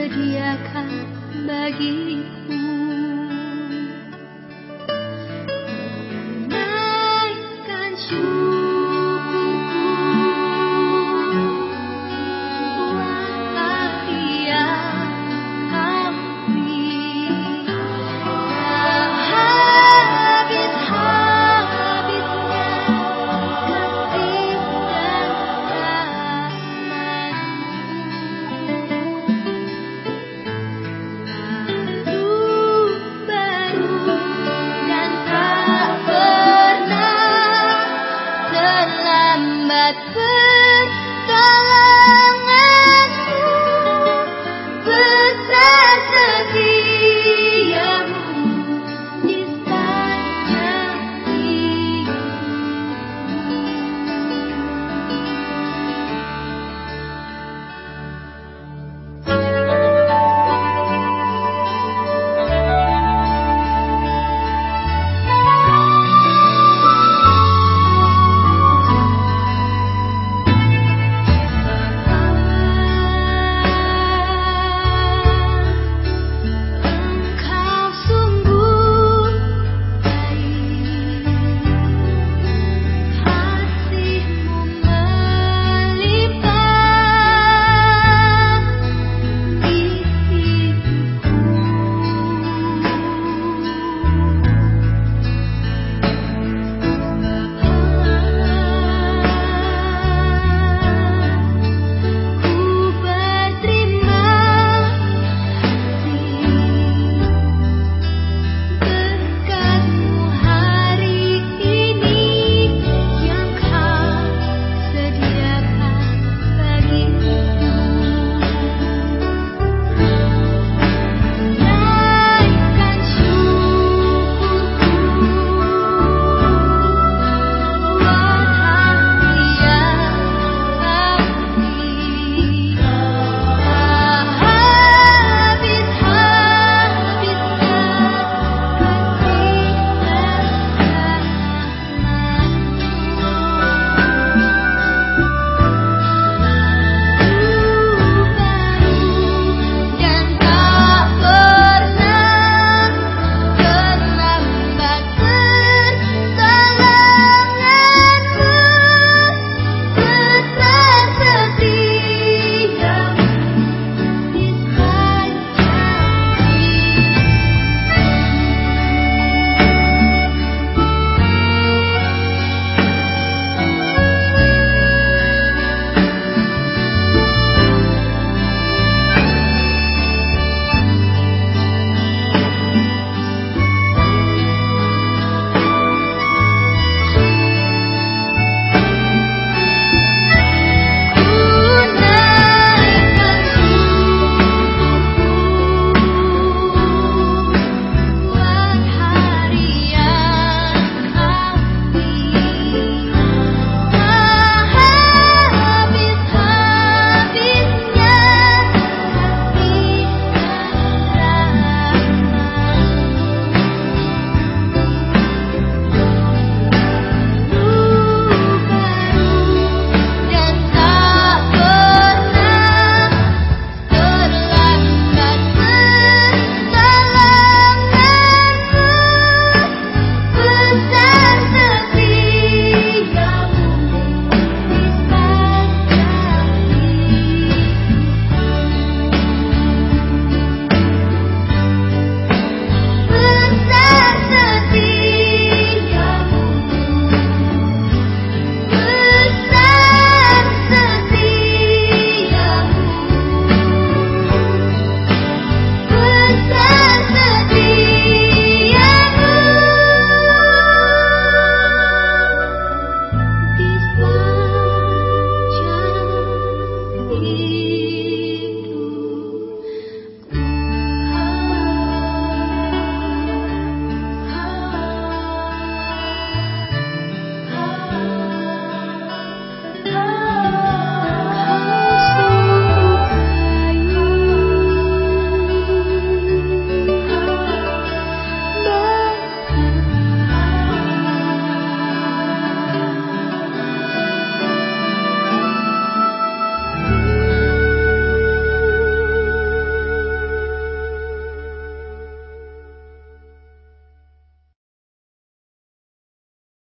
sediakan bagiku.